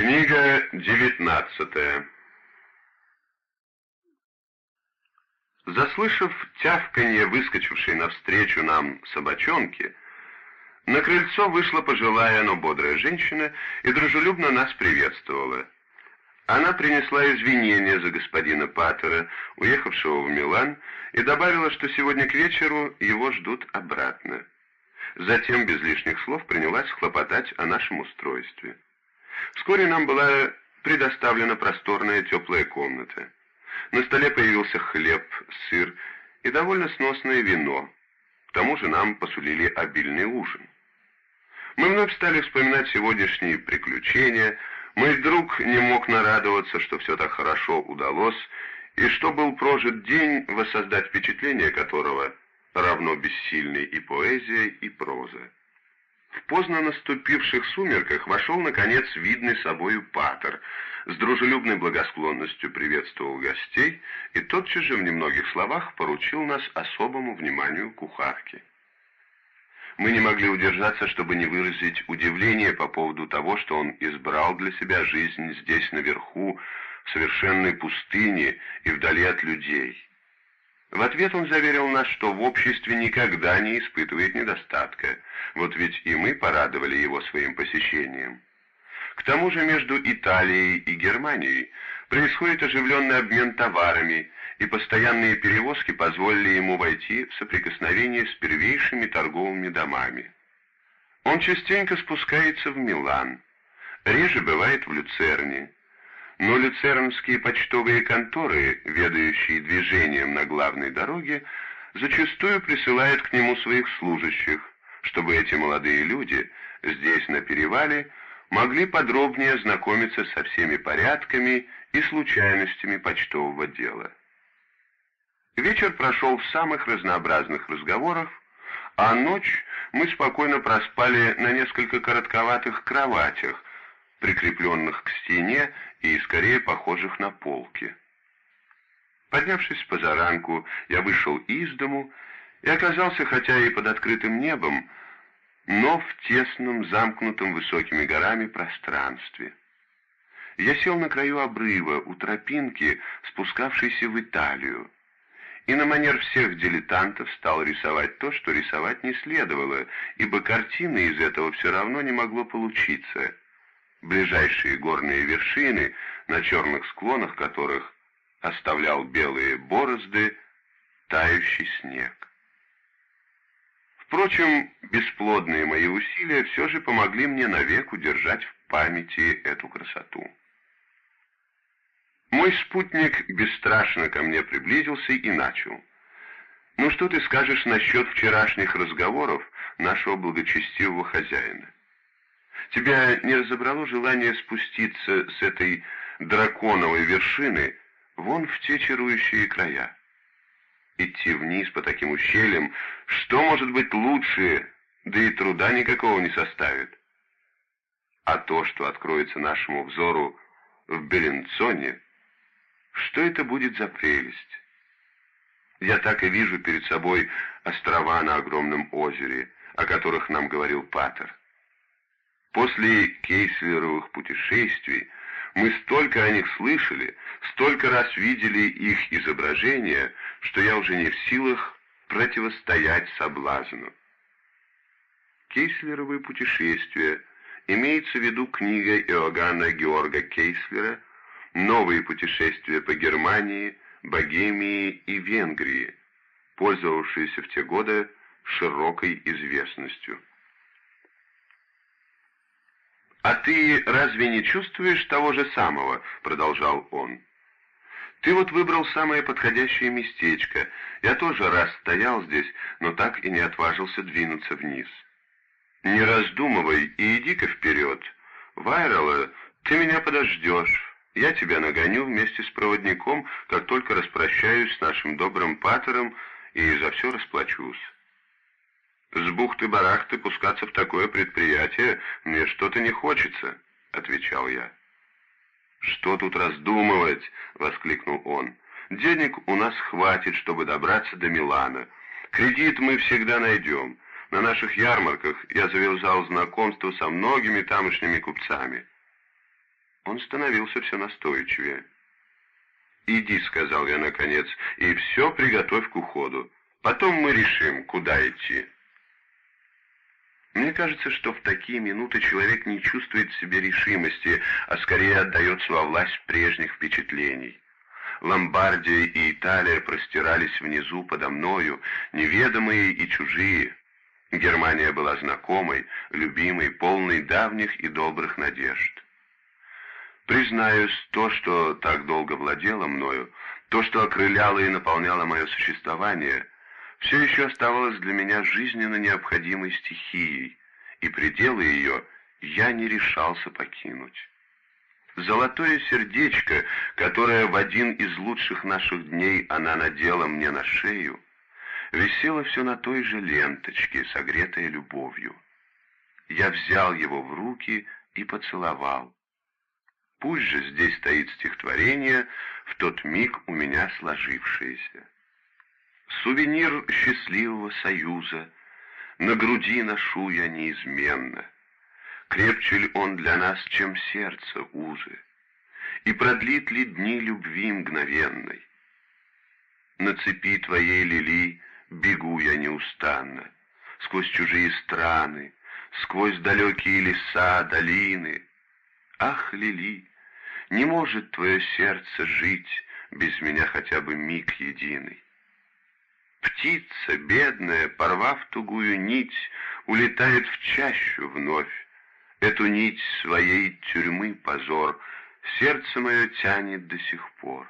Книга девятнадцатая Заслышав тявканье выскочившей навстречу нам собачонки, на крыльцо вышла пожилая, но бодрая женщина и дружелюбно нас приветствовала. Она принесла извинения за господина Паттера, уехавшего в Милан, и добавила, что сегодня к вечеру его ждут обратно. Затем, без лишних слов, принялась хлопотать о нашем устройстве. Вскоре нам была предоставлена просторная теплая комната. На столе появился хлеб, сыр и довольно сносное вино. К тому же нам посулили обильный ужин. Мы вновь стали вспоминать сегодняшние приключения. Мой друг не мог нарадоваться, что все так хорошо удалось, и что был прожит день, воссоздать впечатление которого равно бессильной и поэзия, и проза. В поздно наступивших сумерках вошел, наконец, видный собою патер, с дружелюбной благосклонностью приветствовал гостей и тотчас же в немногих словах поручил нас особому вниманию кухарки. Мы не могли удержаться, чтобы не выразить удивление по поводу того, что он избрал для себя жизнь здесь наверху, в совершенной пустыне и вдали от людей. В ответ он заверил нас, что в обществе никогда не испытывает недостатка. Вот ведь и мы порадовали его своим посещением. К тому же между Италией и Германией происходит оживленный обмен товарами, и постоянные перевозки позволили ему войти в соприкосновение с первейшими торговыми домами. Он частенько спускается в Милан, реже бывает в Люцерне, но люцернские почтовые конторы, ведающие движением на главной дороге, зачастую присылают к нему своих служащих, чтобы эти молодые люди здесь на перевале могли подробнее ознакомиться со всеми порядками и случайностями почтового дела. Вечер прошел в самых разнообразных разговорах, а ночь мы спокойно проспали на несколько коротковатых кроватях, прикрепленных к стене и скорее похожих на полки. Поднявшись по заранку, я вышел из дому и оказался, хотя и под открытым небом, но в тесном, замкнутом высокими горами пространстве. Я сел на краю обрыва у тропинки, спускавшейся в Италию, и на манер всех дилетантов стал рисовать то, что рисовать не следовало, ибо картины из этого все равно не могло получиться — ближайшие горные вершины, на черных склонах которых оставлял белые борозды тающий снег. Впрочем, бесплодные мои усилия все же помогли мне навек удержать в памяти эту красоту. Мой спутник бесстрашно ко мне приблизился и начал. «Ну что ты скажешь насчет вчерашних разговоров нашего благочестивого хозяина?» Тебя не разобрало желание спуститься с этой драконовой вершины вон в те чарующие края? Идти вниз по таким ущельям, что может быть лучше, да и труда никакого не составит. А то, что откроется нашему взору в Беленцоне, что это будет за прелесть? Я так и вижу перед собой острова на огромном озере, о которых нам говорил Паттер. После кейслеровых путешествий мы столько о них слышали, столько раз видели их изображения, что я уже не в силах противостоять соблазну. Кейслеровые путешествия имеется в виду книга Иоганна Георга Кейслера «Новые путешествия по Германии, Богемии и Венгрии», пользовавшиеся в те годы широкой известностью. «А ты разве не чувствуешь того же самого?» — продолжал он. «Ты вот выбрал самое подходящее местечко. Я тоже раз стоял здесь, но так и не отважился двинуться вниз. Не раздумывай и иди-ка вперед. Вайрала, ты меня подождешь. Я тебя нагоню вместе с проводником, как только распрощаюсь с нашим добрым патером и за все расплачусь». «С бухты-барахты пускаться в такое предприятие мне что-то не хочется», — отвечал я. «Что тут раздумывать?» — воскликнул он. «Денег у нас хватит, чтобы добраться до Милана. Кредит мы всегда найдем. На наших ярмарках я завязал знакомство со многими тамошними купцами». Он становился все настойчивее. «Иди», — сказал я наконец, — «и все приготовь к уходу. Потом мы решим, куда идти». Мне кажется, что в такие минуты человек не чувствует в себе решимости, а скорее отдается во власть прежних впечатлений. Ломбардия и Италия простирались внизу подо мною, неведомые и чужие. Германия была знакомой, любимой, полной давних и добрых надежд. Признаюсь, то, что так долго владело мною, то, что окрыляло и наполняло мое существование, все еще оставалось для меня жизненно необходимой стихией, и пределы ее я не решался покинуть. Золотое сердечко, которое в один из лучших наших дней она надела мне на шею, висело все на той же ленточке, согретое любовью. Я взял его в руки и поцеловал. Пусть же здесь стоит стихотворение, в тот миг у меня сложившееся. Сувенир счастливого союза на груди ношу я неизменно. Крепче ли он для нас, чем сердце узы? И продлит ли дни любви мгновенной? На цепи твоей лили бегу я неустанно, Сквозь чужие страны, сквозь далекие леса, долины. Ах, Лили, не может твое сердце жить Без меня хотя бы миг единый. Птица, бедная, порвав тугую нить, Улетает в чащу вновь. Эту нить своей тюрьмы позор Сердце мое тянет до сих пор.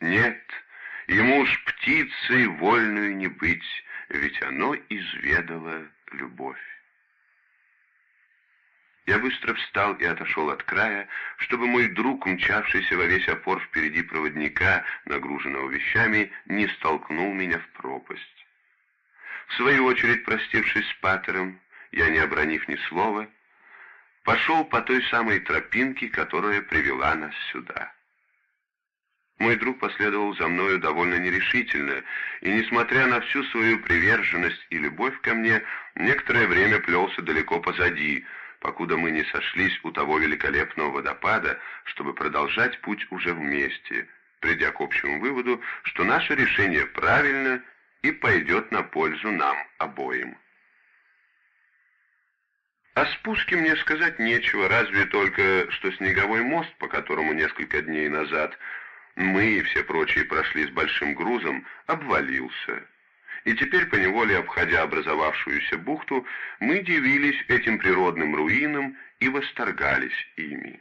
Нет, ему уж птицей вольную не быть, Ведь оно изведало любовь. Я быстро встал и отошел от края, чтобы мой друг, мчавшийся во весь опор впереди проводника, нагруженного вещами, не столкнул меня в пропасть. В свою очередь, простившись с Патером, я, не обронив ни слова, пошел по той самой тропинке, которая привела нас сюда. Мой друг последовал за мною довольно нерешительно, и, несмотря на всю свою приверженность и любовь ко мне, некоторое время плелся далеко позади — покуда мы не сошлись у того великолепного водопада, чтобы продолжать путь уже вместе, придя к общему выводу, что наше решение правильно и пойдет на пользу нам обоим. О спуске мне сказать нечего, разве только, что снеговой мост, по которому несколько дней назад мы и все прочие прошли с большим грузом, обвалился и теперь, поневоле обходя образовавшуюся бухту, мы дивились этим природным руинам и восторгались ими.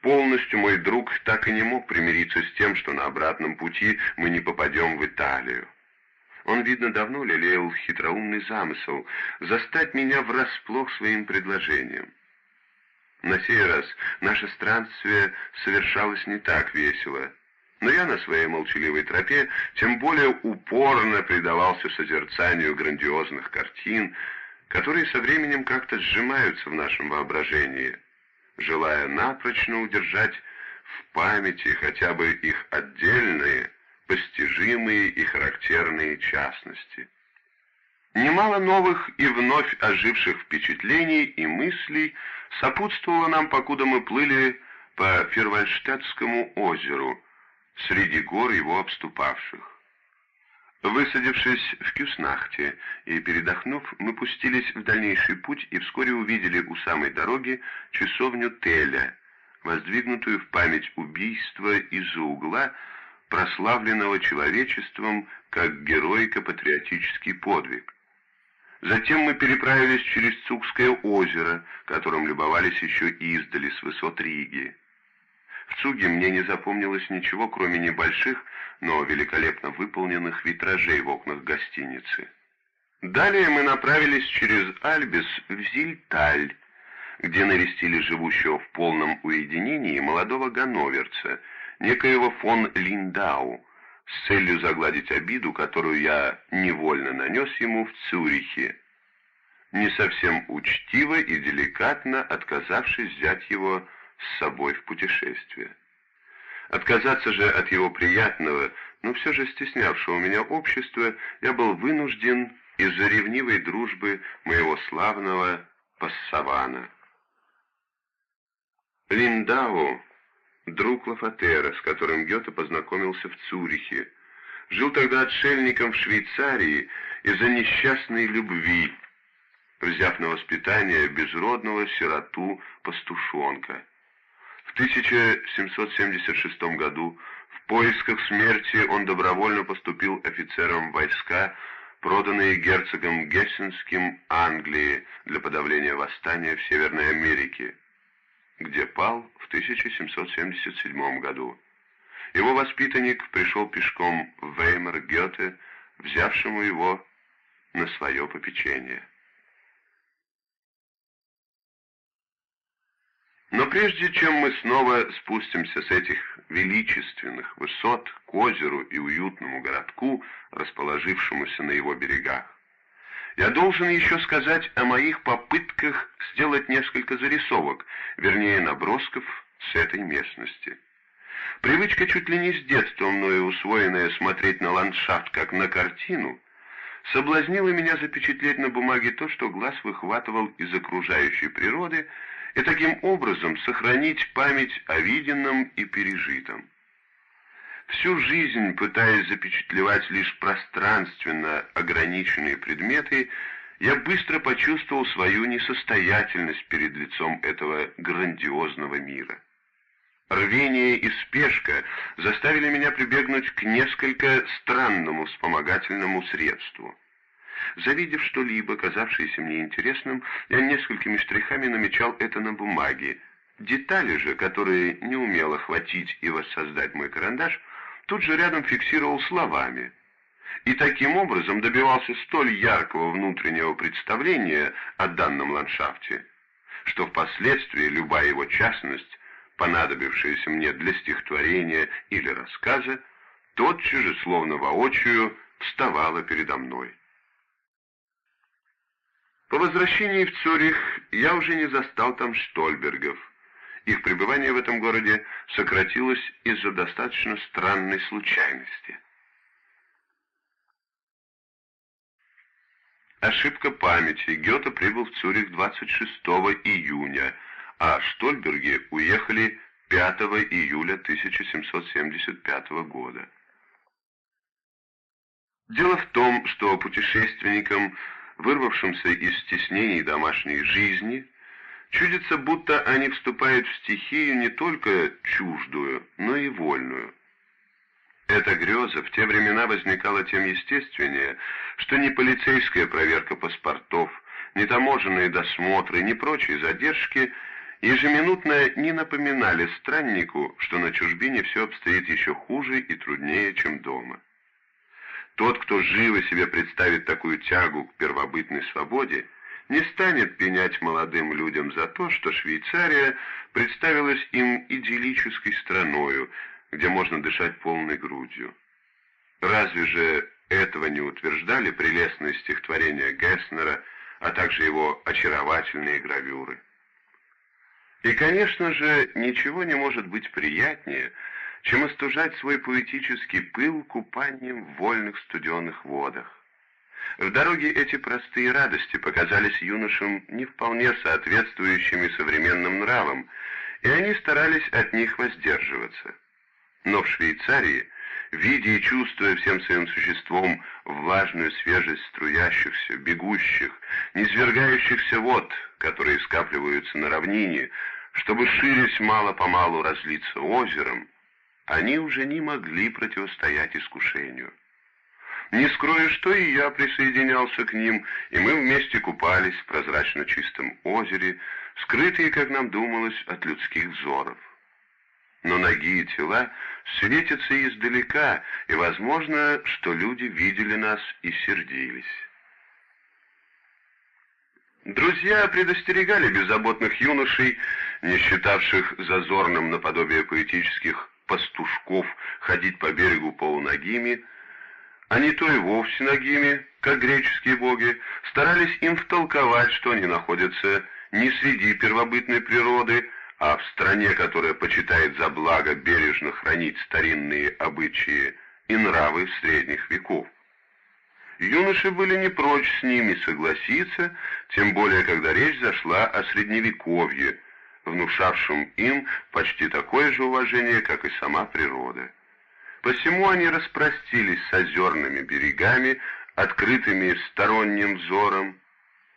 Полностью мой друг так и не мог примириться с тем, что на обратном пути мы не попадем в Италию. Он, видно, давно лелеял хитроумный замысел застать меня врасплох своим предложением. На сей раз наше странствие совершалось не так весело — но я на своей молчаливой тропе тем более упорно предавался созерцанию грандиозных картин, которые со временем как-то сжимаются в нашем воображении, желая напрочно удержать в памяти хотя бы их отдельные, постижимые и характерные частности. Немало новых и вновь оживших впечатлений и мыслей сопутствовало нам, покуда мы плыли по Фервальштетскому озеру, среди гор его обступавших. Высадившись в Кюснахте и передохнув, мы пустились в дальнейший путь и вскоре увидели у самой дороги часовню Теля, воздвигнутую в память убийства из-за угла, прославленного человечеством как героико-патриотический подвиг. Затем мы переправились через Цукское озеро, которым любовались еще издали с высот Риги. В Цуге мне не запомнилось ничего, кроме небольших, но великолепно выполненных витражей в окнах гостиницы. Далее мы направились через Альбис в Зильталь, где навестили живущего в полном уединении молодого ганноверца, некоего фон Линдау, с целью загладить обиду, которую я невольно нанес ему в Цюрихе, не совсем учтиво и деликатно отказавшись взять его с собой в путешествие. Отказаться же от его приятного, но все же стеснявшего меня общества, я был вынужден из-за ревнивой дружбы моего славного Пассавана. Линдау, друг Лафатера, с которым Гёте познакомился в Цюрихе, жил тогда отшельником в Швейцарии из-за несчастной любви, взяв на воспитание безродного сироту-пастушонка. В 1776 году в поисках смерти он добровольно поступил офицером войска, проданные герцогом Гессенским Англии для подавления восстания в Северной Америке, где пал в 1777 году. Его воспитанник пришел пешком в Веймар Гёте, взявшему его на свое попечение. Но прежде чем мы снова спустимся с этих величественных высот к озеру и уютному городку, расположившемуся на его берегах, я должен еще сказать о моих попытках сделать несколько зарисовок, вернее набросков с этой местности. Привычка чуть ли не с детства мною усвоенная смотреть на ландшафт как на картину, соблазнила меня запечатлеть на бумаге то, что глаз выхватывал из окружающей природы, и таким образом сохранить память о виденном и пережитом. Всю жизнь, пытаясь запечатлевать лишь пространственно ограниченные предметы, я быстро почувствовал свою несостоятельность перед лицом этого грандиозного мира. Рвение и спешка заставили меня прибегнуть к несколько странному вспомогательному средству. Завидев что-либо, казавшееся мне интересным, я несколькими штрихами намечал это на бумаге. Детали же, которые не умел охватить и воссоздать мой карандаш, тут же рядом фиксировал словами. И таким образом добивался столь яркого внутреннего представления о данном ландшафте, что впоследствии любая его частность, понадобившаяся мне для стихотворения или рассказа, тотчас же, словно воочию, вставала передо мной. По возвращении в Цюрих я уже не застал там Штольбергов. Их пребывание в этом городе сократилось из-за достаточно странной случайности. Ошибка памяти. Гёте прибыл в Цюрих 26 июня, а Штольберги уехали 5 июля 1775 года. Дело в том, что путешественникам вырвавшимся из стеснений домашней жизни, чудится, будто они вступают в стихию не только чуждую, но и вольную. Эта греза в те времена возникала тем естественнее, что ни полицейская проверка паспортов, ни таможенные досмотры, ни прочие задержки ежеминутно не напоминали страннику, что на чужбине все обстоит еще хуже и труднее, чем дома. Тот, кто живо себе представит такую тягу к первобытной свободе, не станет пенять молодым людям за то, что Швейцария представилась им идиллической страною, где можно дышать полной грудью. Разве же этого не утверждали прелестные стихотворения Гесснера, а также его очаровательные гравюры? И, конечно же, ничего не может быть приятнее, чем остужать свой поэтический пыл купанием в вольных студенных водах. В дороге эти простые радости показались юношам не вполне соответствующими современным нравам, и они старались от них воздерживаться. Но в Швейцарии, видя и чувствуя всем своим существом влажную свежесть струящихся, бегущих, низвергающихся вод, которые скапливаются на равнине, чтобы ширясь мало-помалу разлиться озером, они уже не могли противостоять искушению. Не скрою, что и я присоединялся к ним, и мы вместе купались в прозрачно чистом озере, скрытые, как нам думалось, от людских взоров. Но ноги и тела светятся издалека, и возможно, что люди видели нас и сердились. Друзья предостерегали беззаботных юношей, не считавших зазорным наподобие поэтических пастушков ходить по берегу полуногими, а не то и вовсе ногими, как греческие боги, старались им втолковать, что они находятся не среди первобытной природы, а в стране, которая почитает за благо бережно хранить старинные обычаи и нравы средних веков. Юноши были не прочь с ними согласиться, тем более, когда речь зашла о Средневековье, внушавшим им почти такое же уважение, как и сама природа. Посему они распростились с озерными берегами, открытыми сторонним взором,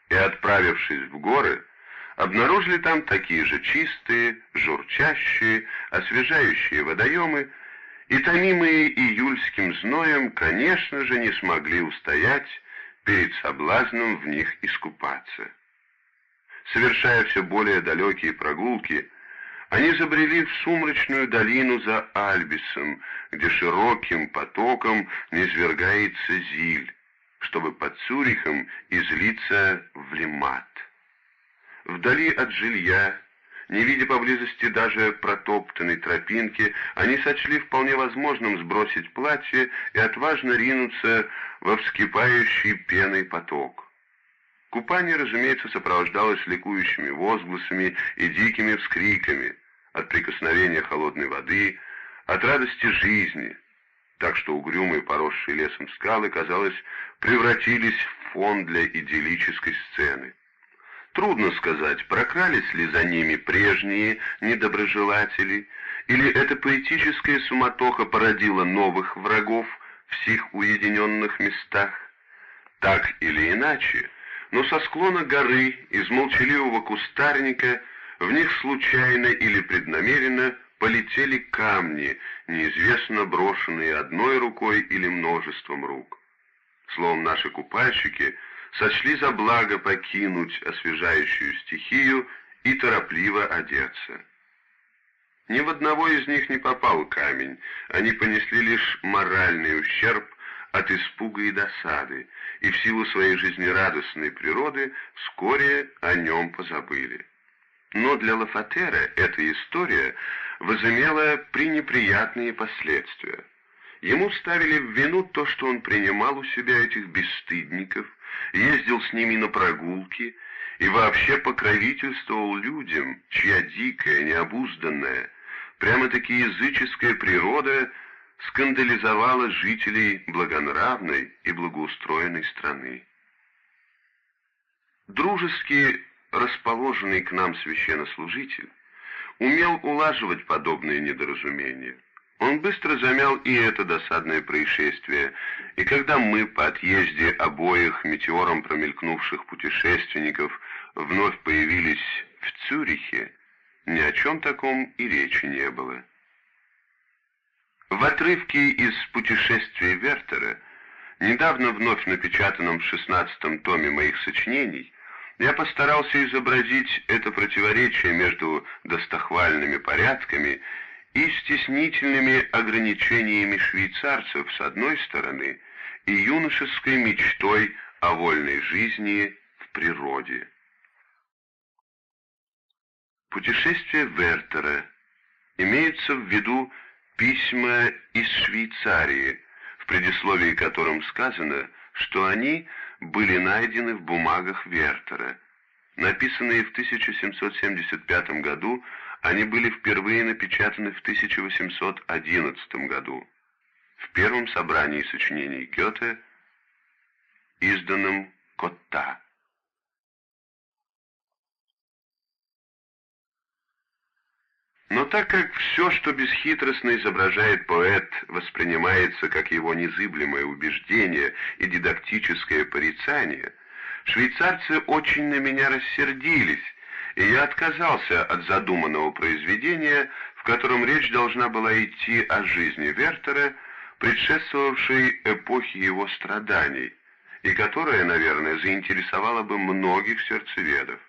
и, отправившись в горы, обнаружили там такие же чистые, журчащие, освежающие водоемы, и, томимые июльским зноем, конечно же, не смогли устоять перед соблазном в них искупаться. Совершая все более далекие прогулки, они забрели в сумрачную долину за Альбисом, где широким потоком низвергается Зиль, чтобы под Цюрихом излиться в Лимат. Вдали от жилья, не видя поблизости даже протоптанной тропинки, они сочли вполне возможным сбросить платье и отважно ринуться во вскипающий пеной поток. Купание, разумеется, сопровождалось ликующими возгласами и дикими вскриками от прикосновения холодной воды, от радости жизни, так что угрюмые, поросшие лесом скалы, казалось, превратились в фон для идиллической сцены. Трудно сказать, прокрались ли за ними прежние недоброжелатели, или эта поэтическая суматоха породила новых врагов в сих уединенных местах. Так или иначе, но со склона горы, из молчаливого кустарника, в них случайно или преднамеренно полетели камни, неизвестно брошенные одной рукой или множеством рук. Словом, наши купальщики сочли за благо покинуть освежающую стихию и торопливо одеться. Ни в одного из них не попал камень, они понесли лишь моральный ущерб от испуга и досады, и в силу своей жизнерадостной природы вскоре о нем позабыли. Но для Лафатера эта история возымела пренеприятные последствия. Ему ставили в вину то, что он принимал у себя этих бесстыдников, ездил с ними на прогулки и вообще покровительствовал людям, чья дикая, необузданная, прямо-таки языческая природа – скандализовала жителей благонравной и благоустроенной страны. Дружески расположенный к нам священнослужитель умел улаживать подобные недоразумения. Он быстро замял и это досадное происшествие, и когда мы по отъезде обоих метеором промелькнувших путешественников вновь появились в Цюрихе, ни о чем таком и речи не было. В отрывке из «Путешествия Вертера», недавно вновь напечатанном в шестнадцатом томе моих сочинений, я постарался изобразить это противоречие между достохвальными порядками и стеснительными ограничениями швейцарцев с одной стороны и юношеской мечтой о вольной жизни в природе. Путешествие Вертера имеется в виду письма из Швейцарии, в предисловии которым сказано, что они были найдены в бумагах Вертера. Написанные в 1775 году, они были впервые напечатаны в 1811 году в первом собрании сочинений Гёте, изданном Котта. Но так как все, что бесхитростно изображает поэт, воспринимается как его незыблемое убеждение и дидактическое порицание, швейцарцы очень на меня рассердились, и я отказался от задуманного произведения, в котором речь должна была идти о жизни Вертера, предшествовавшей эпохе его страданий, и которая, наверное, заинтересовала бы многих сердцеведов.